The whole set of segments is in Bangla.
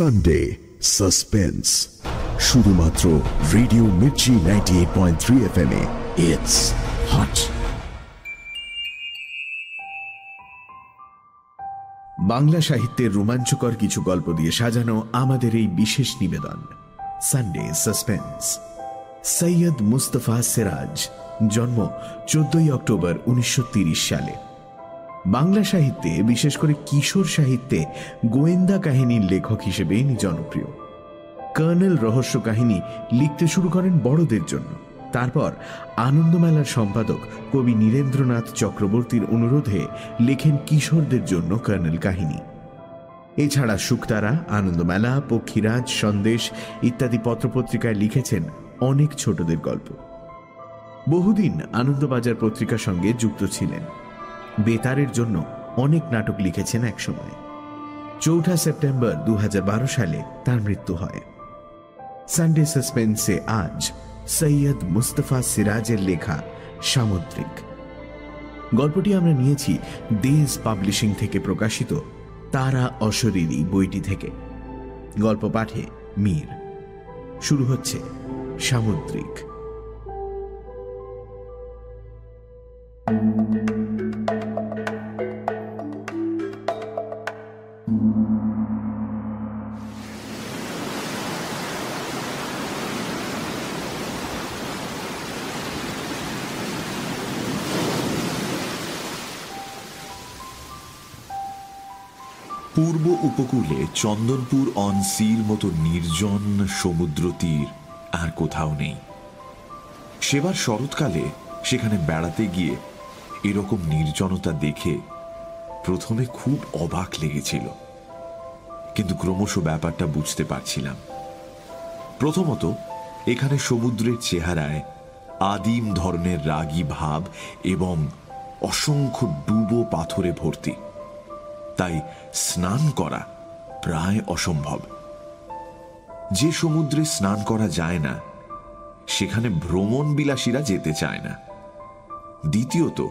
সানডে সাসপেন্স শুধুমাত্র radio Mirchi ninety eight point three F M it's hot Bangla সাহিত্যের রোমাঞ্চকর কিছু গল্প দিয়ে সাজানো আমাদের এই বিশেষ নিবেদন। সানডে সাসপেন্স সৈয়দ মুস্তফা সিরাজ, জন্ম চোদ্দই অক্টোবর উনিশশো সালে। বাংলা সাহিত্যে, বিশেষ করে কিশোর সাহিত্যে, গোয়েন্দা কাহিনীর লেখক হিসেবে ইনি জনপ্রিয়। কর্নেল রহস্য কাহিনী লিখতে শুরু করেন বড়দের জন্য। তারপর আনন্দমেলার সম্পাদক কবি নীরেন্দ্রনাথ চক্রবর্তীর অনুরোধে লেখেন কিশোরদের জন্য কর্নেল কাহিনী। এছাড়া শুকতারা আনন্দমেলা, পক্ষীরাজ, সন্দেশ ইত্যাদি পত্রপত্রিকায় লিখেছেন অনেক ছোটদের গল্প। বহুদিন আনন্দবাজার পত্রিকার সঙ্গে যুক্ত ছিলেন। বেতারের জন্য অনেক নাটক লিখেছেন একসময়। চৌঠা সেপ্টেম্বর দু হাজার বারো সালে তার মৃত্যু হয়। সানডে সাসপেন্সে আজ সৈয়দ মুস্তফা সিরাজের লেখা সামুদ্রিক। গল্পটি আমরা নিয়েছি দেশ পাবলিশিং থেকে প্রকাশিত তারা অশরীরী বইটি থেকে। গল্প পাঠে মীর। শুরু হচ্ছে সামুদ্রিক। উপকূলে চন্দনপুর অন সির মতো নির্জন সমুদ্র তীর আর কোথাও নেই। সেবার শরৎকালে সেখানে বেড়াতে গিয়ে এরকম নির্জনতা দেখে প্রথমে খুব অবাক লেগেছিল। কিন্তু ক্রমশ ব্যাপারটা বুঝতে পারছিলাম। প্রথমত, এখানে সমুদ্রের চেহারায় আদিম ধরনের রাগী ভাব এবং অসংখ্য ডুবো পাথরে ভর্তি। তাই স্নান করা প্রায় অসম্ভব। যে সমুদ্রে স্নান করা যায় না, সেখানে ভ্রমণ বিলাসীরা যেতে চায় না। দ্বিতীয়ত,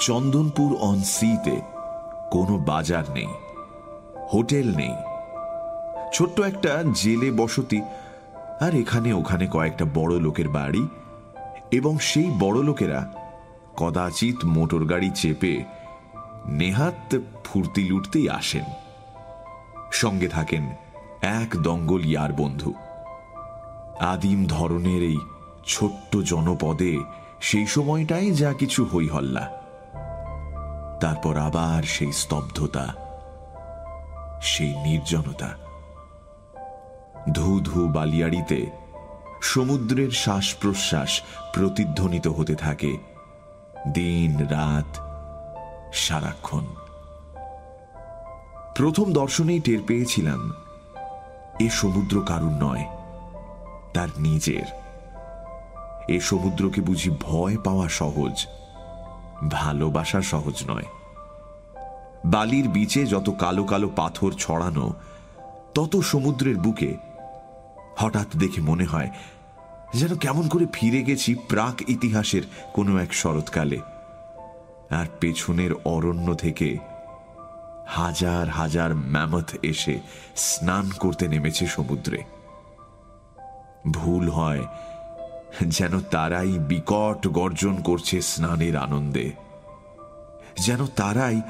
চন্দনপুর অন সিতে কোনো বাজার নেই, হোটেল নেই। ছোট্ট একটা জেলে বসতি, আর এখানে ওখানে কয়েকটা বড় লোকের বাড়ি, এবং সেই বড় লোকেরা কদাচিৎ মোটর গাড়ি চেপে নেহাত ফুর্তি লুটতেই আসেন। সঙ্গে থাকেন এক দঙ্গল ইয়ার বন্ধু। আদিম ধরনের এই ছোট্ট জনপদে সেই সময়টাই যা কিছু হই হল্লা তারপর আবার সেই স্তব্ধতা, সেই নির্জনতা। ধু ধু বালিয়াড়িতে সমুদ্রের শ্বাস প্রশ্বাস প্রতিধ্বনিত হতে থাকে। দিন, রাত, সারাক্ষণ। প্রথম দর্শনেই টের পেয়েছিলাম, এ সমুদ্র কারুর নয়, তার নিজের। এ সমুদ্রকে বুঝি ভয় পাওয়া সহজ, ভালোবাসা সহজ নয়। বালির বিচে যত কালো কালো পাথর ছড়ানো, তত সমুদ্রের বুকে হঠাৎ দেখে মনে হয় যেন কেমন করে ফিরে গেছি প্রাক ইতিহাসের কোনো এক শরৎকালে। আর পেছনের অরণ্য থেকে হাজার হাজার ম্যামথ এসে স্নান করতে নেমেছে সমুদ্রে। ভুল হয় যেন তারাই বিকট গর্জন করছে স্নানের আনন্দে। যেন তারাই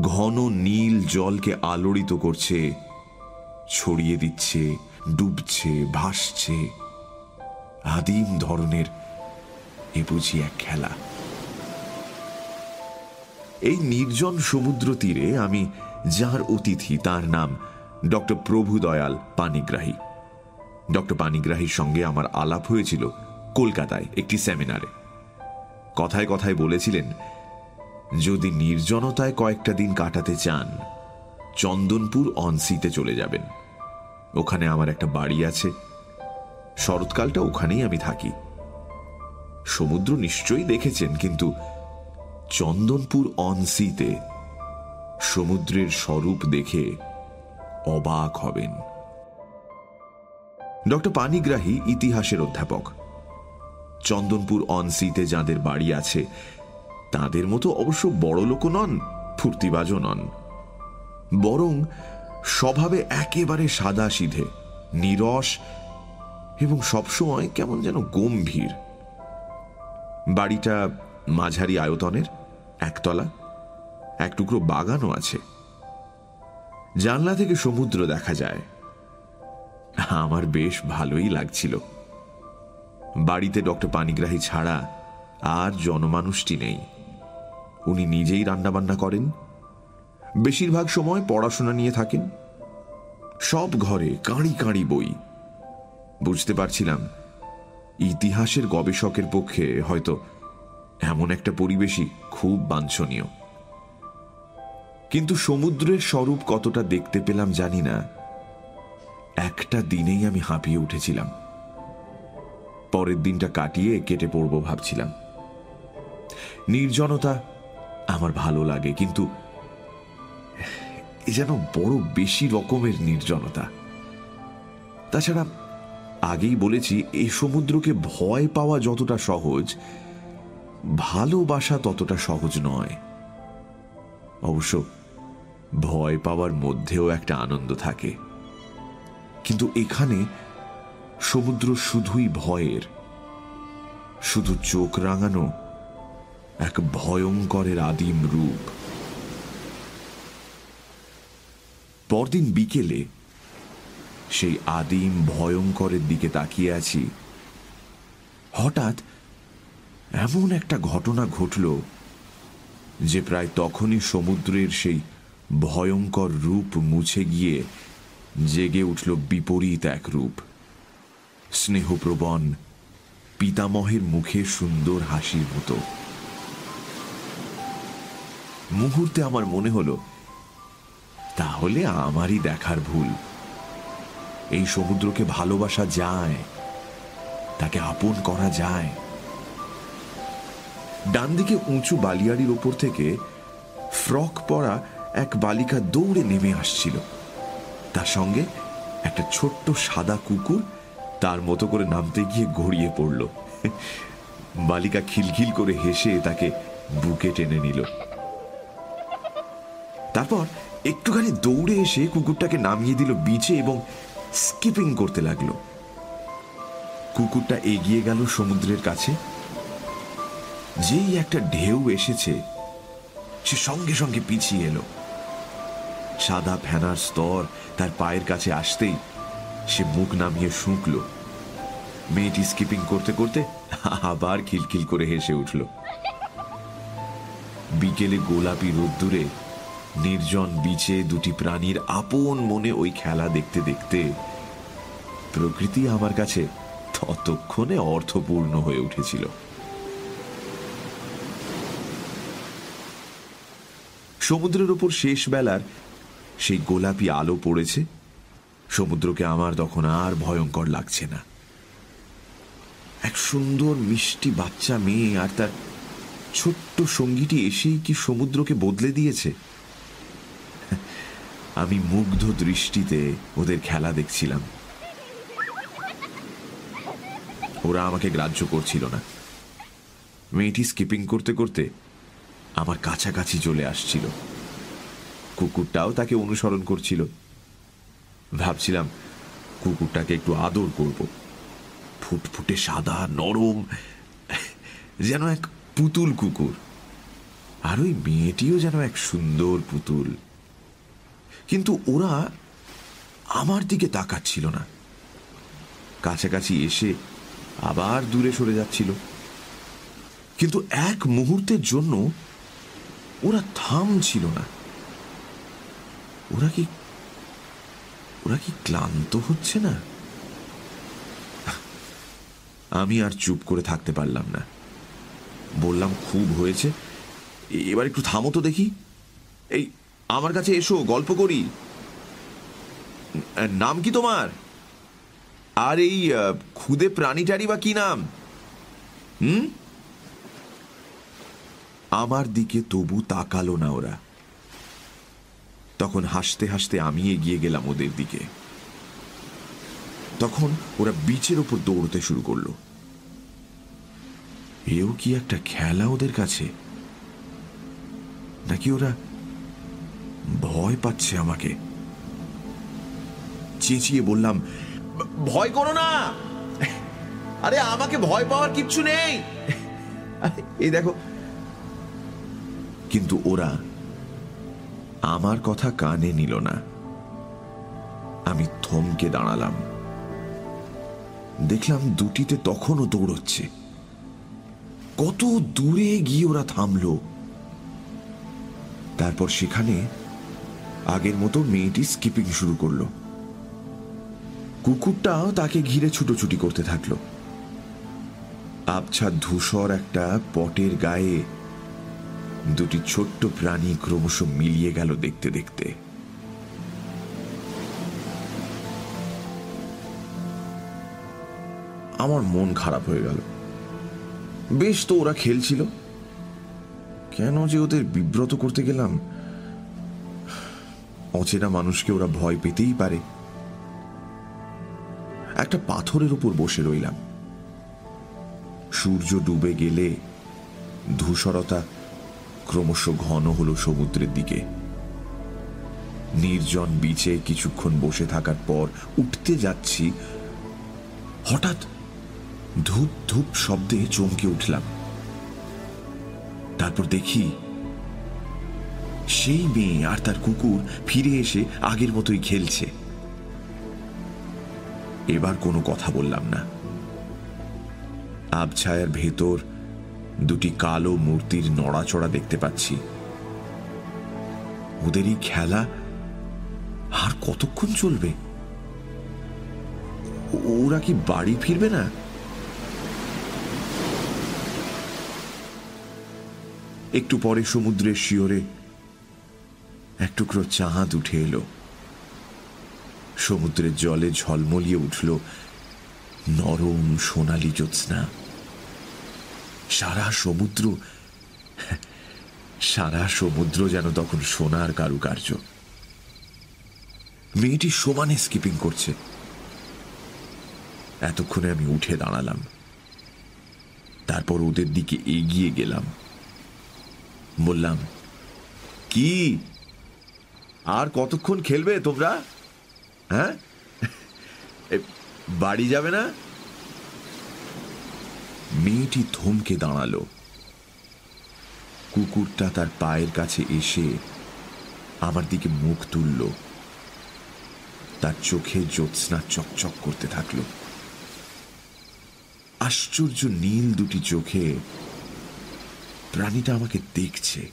ঘন নীল জলকে আলোড়িত করছে, ছড়িয়ে দিচ্ছে, ডুবছে, ভাসছে। আদিম ধরনের এ বুঝি এক খেলা। এই নির্জন সমুদ্র তীরে আমি যার অতিথি তার নাম ডক্টর প্রভু দয়াল পানিগ্রাহী। ডক্টর পানিগ্রাহীর সঙ্গে আমার আলাপ হয়েছিল কলকাতায় একটি সেমিনারে। কথায় কথায় বলেছিলেন, যদি নির্জনতায় কয়েকটা দিন কাটাতে চান, চন্দনপুর অনসিতে চলে যাবেন। ওখানে আমার একটা বাড়ি আছে। শরৎকালটা ওখানেই আমি থাকি। সমুদ্র নিশ্চয়ই দেখেছেন, কিন্তু চন্দনপুর অনসিতে সমুদ্রের স্বরূপ দেখে অবাক হবেন। ডক্টর পানিগ্রাহী ইতিহাসের অধ্যাপক। চন্দনপুর অনসিতে যাদের বাড়ি আছে, তাদের মতো অবশ্য বড় লোক নন, ফুর্তিবাজও নন। বরং স্বভাবে একেবারে সাদা সিধে নিরস এবং সবসময় কেমন যেন গম্ভীর। বাড়িটা মাঝারি আয়তনের একতলা, এক টুকরো বাগানও আছে। জানলা থেকে সমুদ্র দেখা যায়। আমার বেশ ভালোই লাগছিল। বাড়িতে ডক্টর পানিগ্রাহী ছাড়া আর জনমানুষটি নেই। উনি নিজেই রান্নাবান্না করেন। বেশিরভাগ সময় পড়াশোনা নিয়ে থাকেন। সব ঘরে কাঁড়ি কাঁড়ি বই। বুঝতে পারছিলাম, ইতিহাসের গবেষকের পক্ষে হয়তো এমন একটা পরিবেশই খুব বাঞ্ছনীয়। কিন্তু সমুদ্রের স্বরূপ কতটা দেখতে পেলাম জানি না। একটা দিনেই আমি হাঁপিয়ে উঠেছিলাম। পরের দিনটা কাটিয়ে কেটে পড়ব ভাবছিলাম। নির্জনতা আমার ভালো লাগে, কিন্তু এ যেন বড় বেশি রকমের নির্জনতা। তাছাড়া আগেই বলেছি এই সমুদ্রকে ভয় পাওয়া যতটা সহজ ভালোবাসা ততটা সহজ নয়। অবশ্য ভয় পাওয়ার মধ্যেও একটা আনন্দ থাকে। কিন্তু এখানে সমুদ্র শুধুই ভয়ের, শুধু চোখ রাঙানো এক ভয়ঙ্করের আদিম রূপ। পরদিন বিকেলে সেই আদিম ভয়ঙ্করের দিকে তাকিয়ে আছি। হঠাৎ এমন একটা ঘটনা ঘটল যে প্রায় তখনই সমুদ্রের সেই ভয়ঙ্কর রূপ মুছে গিয়ে জেগে উঠল বিপরীত এক রূপ। স্নেহপ্রবণ, পিতামহের মুখে সুন্দর হাসির মতো। মুহূর্তে আমার মনে হলো, তাহলে আমারই দেখার ভুল। এই সমুদ্রকে ভালোবাসা যায়, তাকে আপন করা যায়। ডান দিকে উঁচু বালিয়াড়ির ওপর থেকে ফ্রক পরা এক বালিকা দৌড়ে নেমে আসছিল। তার সঙ্গে একটা ছোট্ট সাদা কুকুর তার মতো করে নামতে গিয়ে গড়িয়ে পড়ল। বালিকা খিলখিল করে হেসে তাকে বুকে টেনে নিল। তারপর একটুখানি দৌড়ে এসে কুকুরটাকে নামিয়ে দিল বিচে এবং স্কিপিং করতে লাগল। কুকুরটা এগিয়ে গেল সমুদ্রের কাছে। যেই একটা ঢেউ এসেছে, সে সঙ্গে সঙ্গে পিছিয়ে এলো। সাদা ফেনার স্তর তার পায়ের কাছে আসতেই সে মুখ নামিয়ে শুঁকল। মেয়েটি স্কিপিং করতে করতে আবার খিলখিল করে হেসে উঠল। বিকেলে গোলাপি রোদ্দুরে নির্জন বিচে দুটি প্রাণীর আপন মনে ওই খেলা দেখতে দেখতে প্রকৃতি আমার কাছে ততক্ষণে অর্থপূর্ণ হয়ে উঠেছিল। সমুদ্রের ওপর শেষ বেলার সেই গোলাপি আলো পড়েছে। সমুদ্রকে আমার তখন আর ভয়ঙ্কর লাগছে না। এক সুন্দর মিষ্টি বাচ্চা মেয়ে আর তার ছোট্ট সঙ্গীটি এসেই কি সমুদ্রকে বদলে দিয়েছে? আমি মুগ্ধ দৃষ্টিতে ওদের খেলা দেখছিলাম। ওরা আমাকে গ্রাহ্য করছিল না। মেয়েটি স্কিপিং করতে করতে আমার কাছাকাছি চলে আসছিল। কুকুরটাও তাকে অনুসরণ করছিল। ভাবছিলাম, কুকুরটাকে একটু আদর করব। ফুটফুটে সাদা, নরম, যেন এক পুতুল কুকুর। আর ওই মেয়েটিও যেন এক সুন্দর পুতুল। কিন্তু ওরা আমার দিকে তাকাচ্ছিল না। কাছাকাছি এসে আবার দূরে সরে যাচ্ছিল। কিন্তু এক মুহূর্তের জন্য ওরা থামছিল না। ওরা কি ওরা কি ক্লান্ত হচ্ছে না? আমি আর চুপ করে থাকতে পারলাম না। বললাম, খুব হয়েছে। এবার একটু থামো তো দেখি। এই, আমার কাছে এসো, গল্প করি। নাম কি তোমার? আর এই খুদে প্রাণীটারই বা কি নাম? হুম? আমার দিকে তবু তাকালো না ওরা। তখন হাসতে হাসতে আমি এগিয়ে গেলাম ওদের দিকে। তখন ওরা বিচের ওপর দৌড়তে শুরু করল। এও কি একটা খেলা ওদের কাছে? নাকি ওরা ভয় পাচ্ছে আমাকে? চেঁচিয়ে বললাম, ভয় করো না! আরে আমাকে ভয় পাওয়ার কিচ্ছু নেই। এই দেখো কিন্তু ওরা আমার কথা কানে নিল না। আমি থমকে দাঁড়ালাম। দেখলাম দুটিতে তখনও দৌড়চ্ছে। কত দূরে গিয়ে ওরা থামলো। তারপর সেখানে আগের মতো মেয়েটি স্কিপিং শুরু করল। কুকুরটাও তাকে ঘিরে ছুটোছুটি করতে থাকল। আবছা ধূসর একটা পটের গায়ে দুটি ছোট্ট প্রাণী ক্রমশ মিলিয়ে গেল দেখতে দেখতে। আমার মন খারাপ হয়ে গেল। বেশ তো ওরা খেলছিল। কেন যে ওদের বিব্রত করতে গেলাম? অচেনা মানুষকে ওরা ভয় পেতেই পারে। একটা পাথরের উপর বসে রইলাম। সূর্য ডুবে গেলে ধূসরতা ক্রমশ ঘন হলো সমুদ্রের দিকে। নির্জন বিচে কিছুক্ষণ বসে থাকার পর উঠতে যাচ্ছি, হঠাৎ ধূপ ধূপ শব্দে চমকে উঠলাম। তারপর দেখি, সেই মেয়ে আর তার কুকুর ফিরে এসে আগের মতোই খেলছে। এবার কোনো কথা বললাম না। আবছায়ার ভেতর দুটি কালো মূর্তির নড়াচড়া দেখতে পাচ্ছি। ওদেরই খেলা আর কতক্ষণ চলবে? ওরা কি বাড়ি ফিরবে না? একটু পরে সমুদ্রের শিওরে এক টুকরো চাঁদ উঠে এলো। সমুদ্রের জলে ঝলমলিয়ে উঠল নরম সোনালি জ্যোৎস্না। সারা সমুদ্র সারা সমুদ্র যেন তখন সোনার কারুকার্য। মেয়েটি সমানে স্কিপিং করছে। এতক্ষণে আমি উঠে দাঁড়ালাম। তারপর ওদের দিকে এগিয়ে গেলাম। বললাম, কি? আর কতক্ষণ খেলবে তোমরা? হ্যাঁ? বাড়ি যাবে না? মেয়েটি থমকে দাঁড়াল। কুকুরটা তার পায়ের কাছে এসে আমার দিকে মুখ তুলল। তার চোখে জ্যোৎস্না চকচক করতে থাকল। আশ্চর্য নীল দুটি চোখে প্রাণীটা আমাকে দেখছে।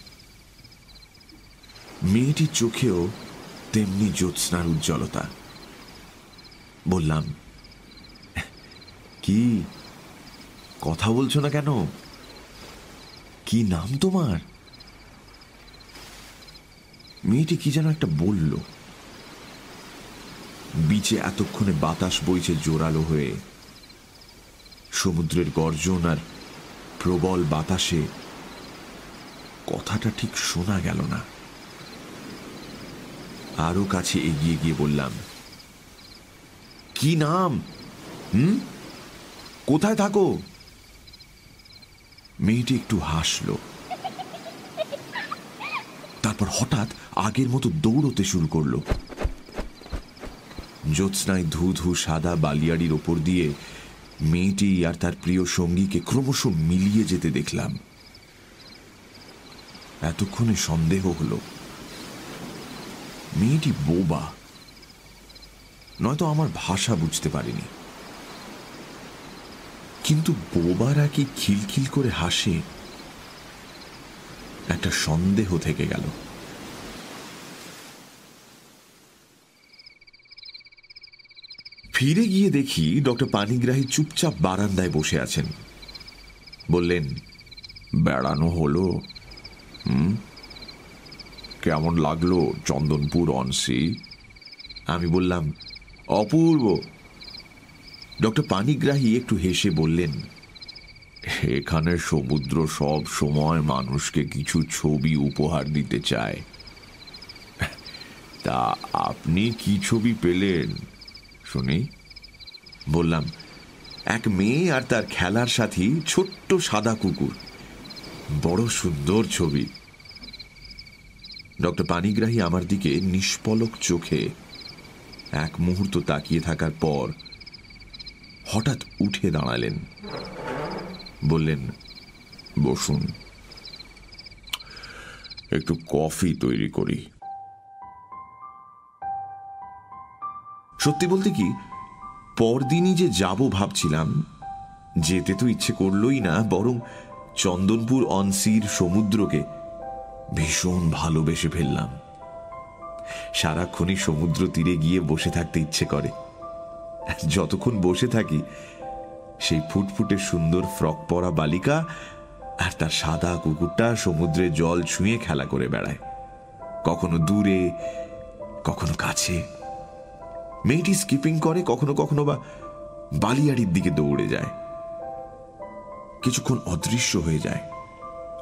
মেয়েটির চোখেও তেমনি জ্যোৎস্নার উজ্জ্বলতা। বললাম, কি কথা বলছো না কেন? কি নাম তোমার? মেয়েটি কি যেন একটা বলল। বিচে এতক্ষণে বাতাস বইছে জোরালো হয়ে। সমুদ্রের গর্জন আর প্রবল বাতাসে কথাটা ঠিক শোনা গেল না। আরও কাছে এগিয়ে গিয়ে বললাম, কি নাম? হুম? কোথায় থাকো? মেয়েটি একটু হাসল। তারপর হঠাৎ আগের মতো দৌড়তে শুরু করল। জ্যোৎস্নায় ধু ধু সাদা বালিয়াড়ির ওপর দিয়ে মেয়েটি আর তার প্রিয় সঙ্গীকে ক্রমশ মিলিয়ে যেতে দেখলাম। এতক্ষণে সন্দেহ হলো। মেয়েটি বোবা, নয়তো আমার ভাষা বুঝতে পারিনি। কিন্তু বোবারা কি খিলখিল করে হাসে, একটা সন্দেহ থেকে গেল। ফিরে গিয়ে দেখি ডক্টর পানিগ্রাহী চুপচাপ বারান্দায় বসে আছেন। বললেন, বেড়ানো হলো। হুম? কেমন লাগল চন্দনপুর অনসি আমি বললাম, অপূর্ব। ডক্টর পানিগ্রাহী একটু হেসে বললেন, এখানে সমুদ্র সব সময় মানুষকে কিছু ছবি উপহার দিতে চায়। তা আপনি কি ছবি পেলেন? শুনি। বললাম, এক মেয়ে আর তার খেলার সাথী ছোট্ট সাদা কুকুর। বড় সুন্দর ছবি। ডক্টর পানিগ্রাহী আমার দিকে নিষ্পলক চোখে এক মুহূর্ত তাকিয়ে থাকার পর হঠাৎ উঠে দাঁড়ালেন। বললেন, বসুন। একটু কফি তৈরি করি। সত্যি বলতে কি, পরদিনই যে যাব ভাবছিলাম, যেতে তো ইচ্ছে করলই না, বরং চন্দনপুর অনসির সমুদ্রকে ভীষণ ভালোবেসে ফেললাম। সারাক্ষণই সমুদ্র তীরে গিয়ে বসে থাকতে ইচ্ছে করে। যতক্ষণ বসে থাকি, সেই ফুটফুটে সুন্দর ফ্রক পরা বালিকা আর তার সাদা কুকুরটা সমুদ্রে জল ছুঁয়ে খেলা করে বেড়ায়। কখনো দূরে, কখনো কাছে। মেয়েটি স্কিপিং করে কখনো কখনো বা বালিয়াড়ির দিকে দৌড়ে যায়। কিছুক্ষণ অদৃশ্য হয়ে যায়।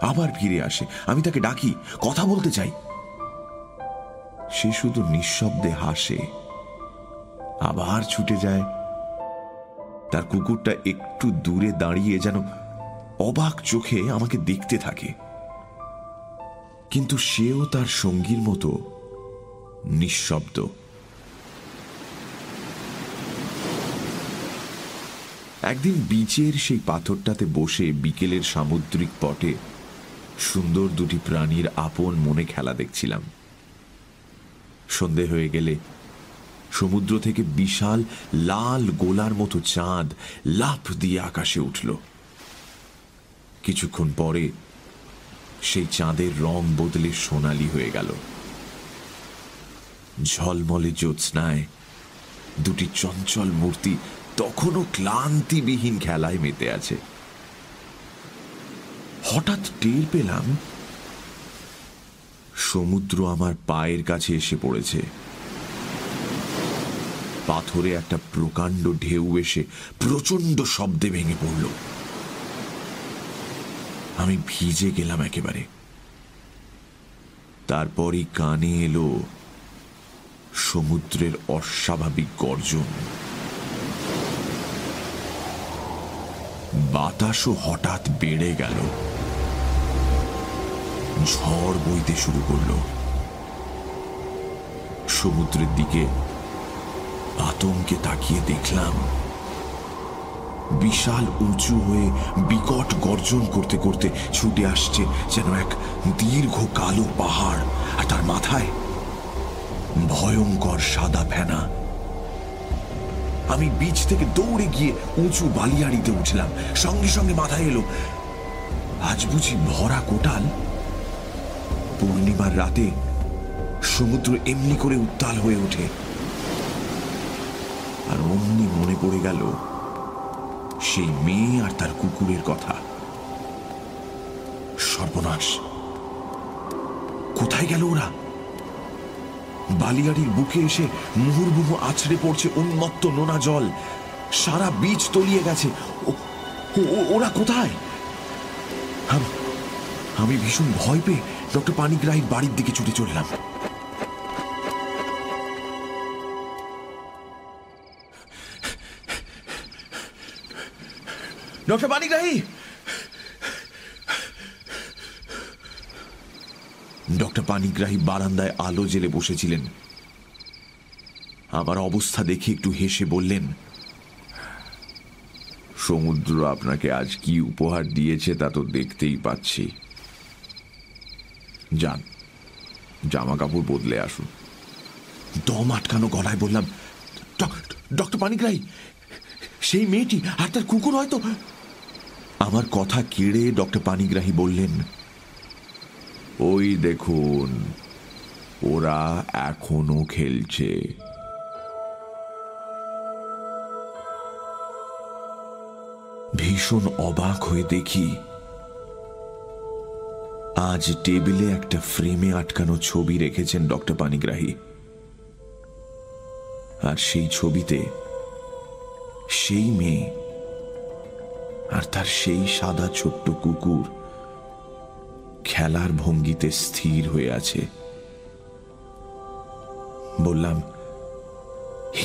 আবার ফিরে আসে। আমি তাকে ডাকি, কথা বলতে চাই। সে শুধু নিঃশব্দে হাসে। আবার ছুটে যায়। তার কুকুরটা একটু দূরে দাঁড়িয়ে যেন অবাক চোখে আমাকে দেখতে থাকে। কিন্তু সেও তার সঙ্গীর মতো নিঃশব্দ। একদিন বিচের সেই পাথরটাতে বসে বিকেলের সামুদ্রিক পটে সুন্দর দুটি প্রাণীর আপন মনে খেলা দেখছিলাম। সন্ধে হয়ে গেলে সমুদ্র থেকে বিশাল লাল গোলার মতো চাঁদ লাফ দিয়ে আকাশে উঠল। কিছুক্ষণ পরে সেই চাঁদের রং বদলে সোনালি হয়ে গেল। ঝলমলে জ্যোৎস্নায় দুটি চঞ্চল মূর্তি তখনও ক্লান্তিবিহীন খেলায় মেতে আছে। হঠাৎ টের পেলাম, সমুদ্র আমার পায়ের কাছে এসে পড়েছে। পাথরে একটা প্রকাণ্ড ঢেউ এসে প্রচণ্ড শব্দে ভেঙে পড়ল। আমি ভিজে গেলাম একেবারে। তারপরই কানে এলো সমুদ্রের অস্বাভাবিক গর্জন। বাতাসও হঠাৎ বেড়ে গেল। ঝড় বইতে শুরু করল। সমুদ্রের দিকে আতঙ্কে তাকিয়ে দেখলাম, বিশাল উঁচু হয়ে বিকট গর্জন করতে করতে ছুটে আসছে যেন এক দীর্ঘ কালো পাহাড়, আর তার মাথায় ভয়ঙ্কর সাদা ফেনা। আমি বীজ থেকে দৌড়ে গিয়ে উঁচু বালিয়াড়িতে উঠলাম। সঙ্গে সঙ্গে মাথায় এলো, আজ বুঝি ভরা কোটাল? পূর্ণিমার রাতে সমুদ্র এমনি করে উত্তাল হয়ে ওঠে। আর অমনি মনে পড়ে গেল সেই মেয়ে আর তার কুকুরের কথা। সর্বনাশ। কোথায় গেল ওরা? বালিয়াড়ির বুকে এসে মুহুর্মুহু আছড়ে পড়ছে উন্মত্ত নোনা জল। সারা বীজ তলিয়ে গেছে। ওরা কোথায়? আমি ভীষণ ভয় পেয়ে ডক্টর পানিগ্রাহীর বাড়ির দিকে ছুটে চললাম। ডক্টর পানিগ্রাহী ডক্টর পানিগ্রাহী বারান্দায় আলো জেলে বসেছিলেন। আমার অবস্থা দেখে একটু হেসে বললেন, সমুদ্র আপনাকে আজ কি উপহার দিয়েছে তা তো দেখতেই পাচ্ছি। যান জামা কাপড় বদলে আসুন। দম আটকানো গলায় বললাম ডক্টর পানিগ্রাহী সেই মেয়েটি আর তার কুকুর হয়তো আমার কথা কেড়ে ডক্টর পানিগ্রাহী বললেন, ওই দেখুন, ওরা এখনও খেলছে। ভীষণ অবাক হয়ে দেখি, আজ টেবিলে একটা ফ্রেমে আটকানো ছবি রেখেছেন ডক্টর পানিগ্রাহী। আর সেই ছবিতে সেই মেয়ে আর তার সেই সাদা ছোট্ট কুকুর খেলার ভঙ্গিতে স্থির হয়ে আছে। বললাম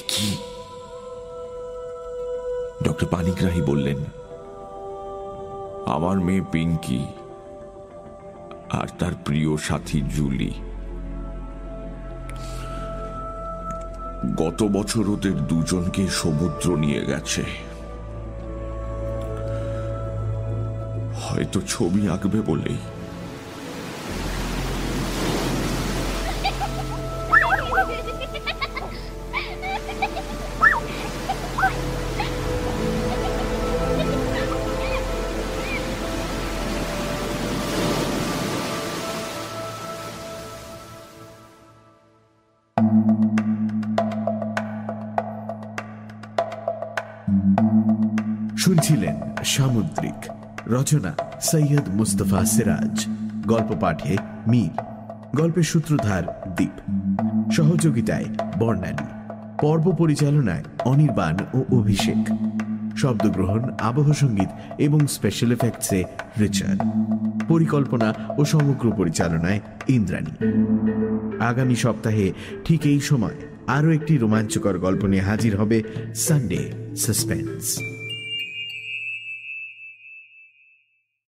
কি? ডক্টর পানিগ্রাহী বললেন, আমার মেয়ে পিঙ্কি আর তার প্রিয় সাথী জুলি। গত বছর ওদের দুজনকে সমুদ্র নিয়ে গেছে। হয়তো ছবি আঁকবে বলেই। শুনছিলেন সামুদ্রিক। রচনা সৈয়দ মুস্তফা সিরাজ। গল্প পাঠে মীর গল্পের সূত্রধার দ্বীপ সহযোগিতায় বর্ণালী। পর্ব পরিচালনায় অনির্বাণ ও অভিষেক। শব্দগ্রহণ, আবহ সংগীত এবং স্পেশাল এফেক্টসে রিচার্ড। পরিকল্পনা ও সমগ্র পরিচালনায় ইন্দ্রাণী। আগামী সপ্তাহে ঠিক এই সময় আরও একটি রোমাঞ্চকর গল্প নিয়ে হাজির হবে সানডে সাসপেন্স